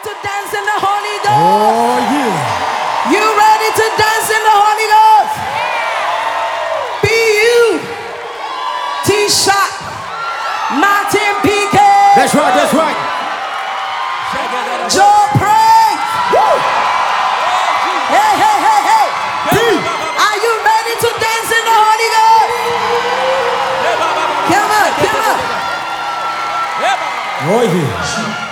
to dance in the Holy Ghost? Oh, yeah. You ready to dance in the Holy Ghost? Yeah. BU, T Shot, Martin PK. That's right, that's right. Joe Praise. Woo. Hey, hey, hey, hey. D. Are you ready to dance in the Holy Ghost? Come on, come on. Oh, yeah.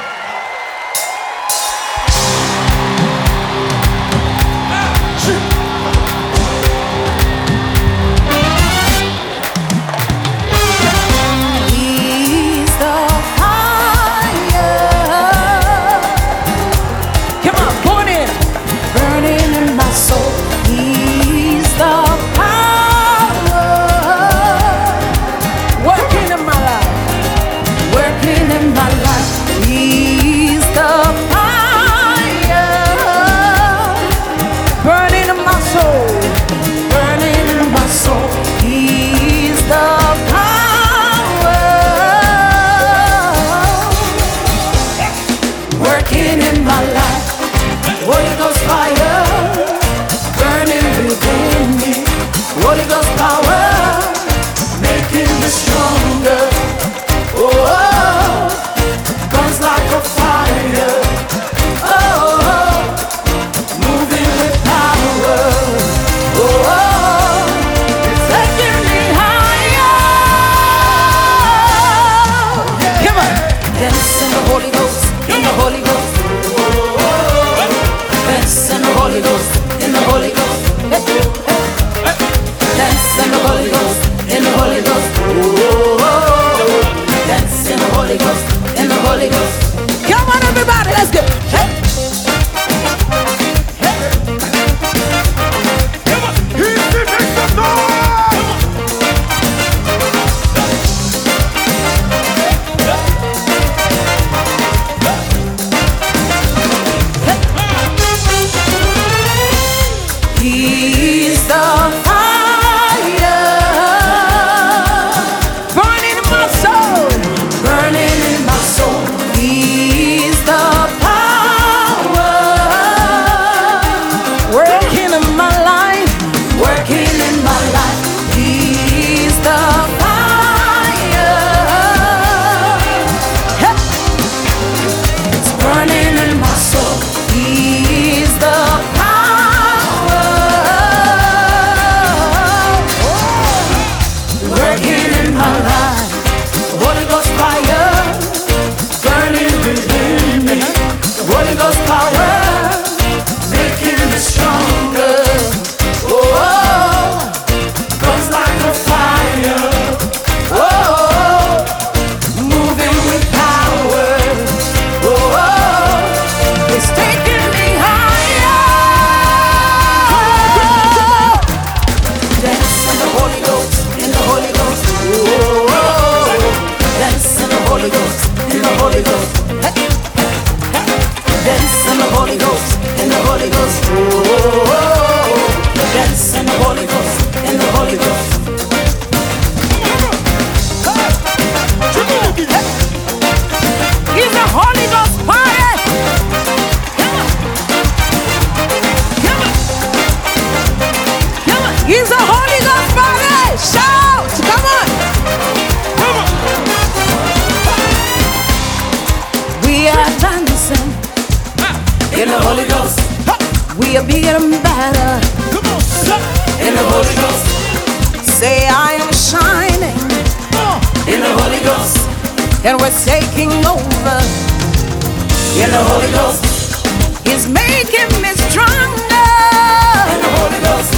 Ghost. Oh, oh, oh, oh. Dance in the Holy Ghost, in the Holy Ghost. He's a Holy Ghost fire. Come on. Come on. Come on. Holy Ghost fire. Shout. Come on. Come on. We are dancing in the Holy Ghost. We are be getting better. Come on, stop. In the Holy Ghost. Say I am shining. Oh. In the Holy Ghost. And we're taking over. In the Holy Ghost. He's making me stronger. In the Holy Ghost.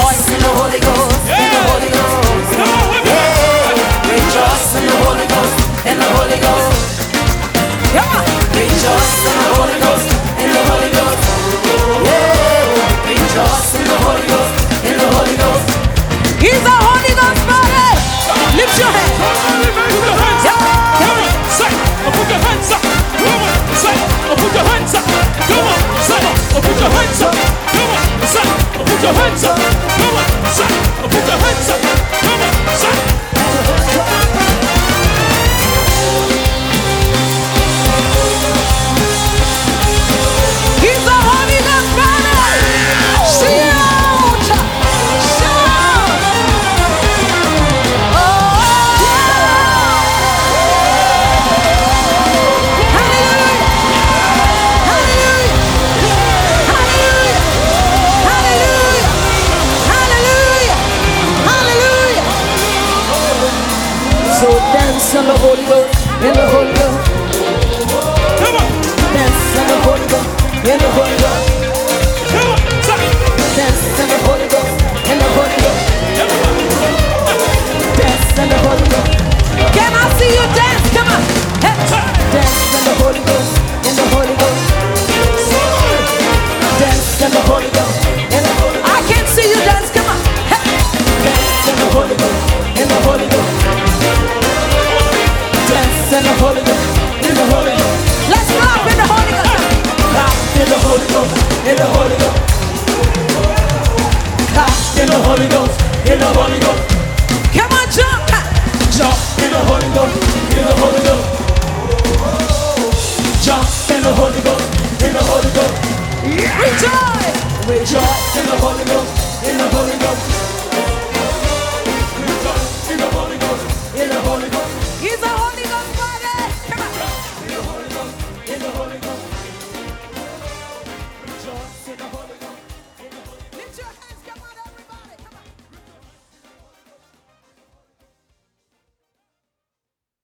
Rejoice in the Holy Ghost, in the Holy Ghost. Yeah. Rejoice in the Holy Ghost, in the Holy Ghost. Rejoice in the Holy Ghost, in the Holy Ghost. Yeah. Rejoice in the Holy Ghost, in the Holy Ghost. He's a Holy Ghost Father. Lift your hands. Put. Come on, say, oh, put your hands up. Come on, say, oh, put your hands up. Come on, say, oh, put your hands up. Come on, say, put your hands up. In the Holy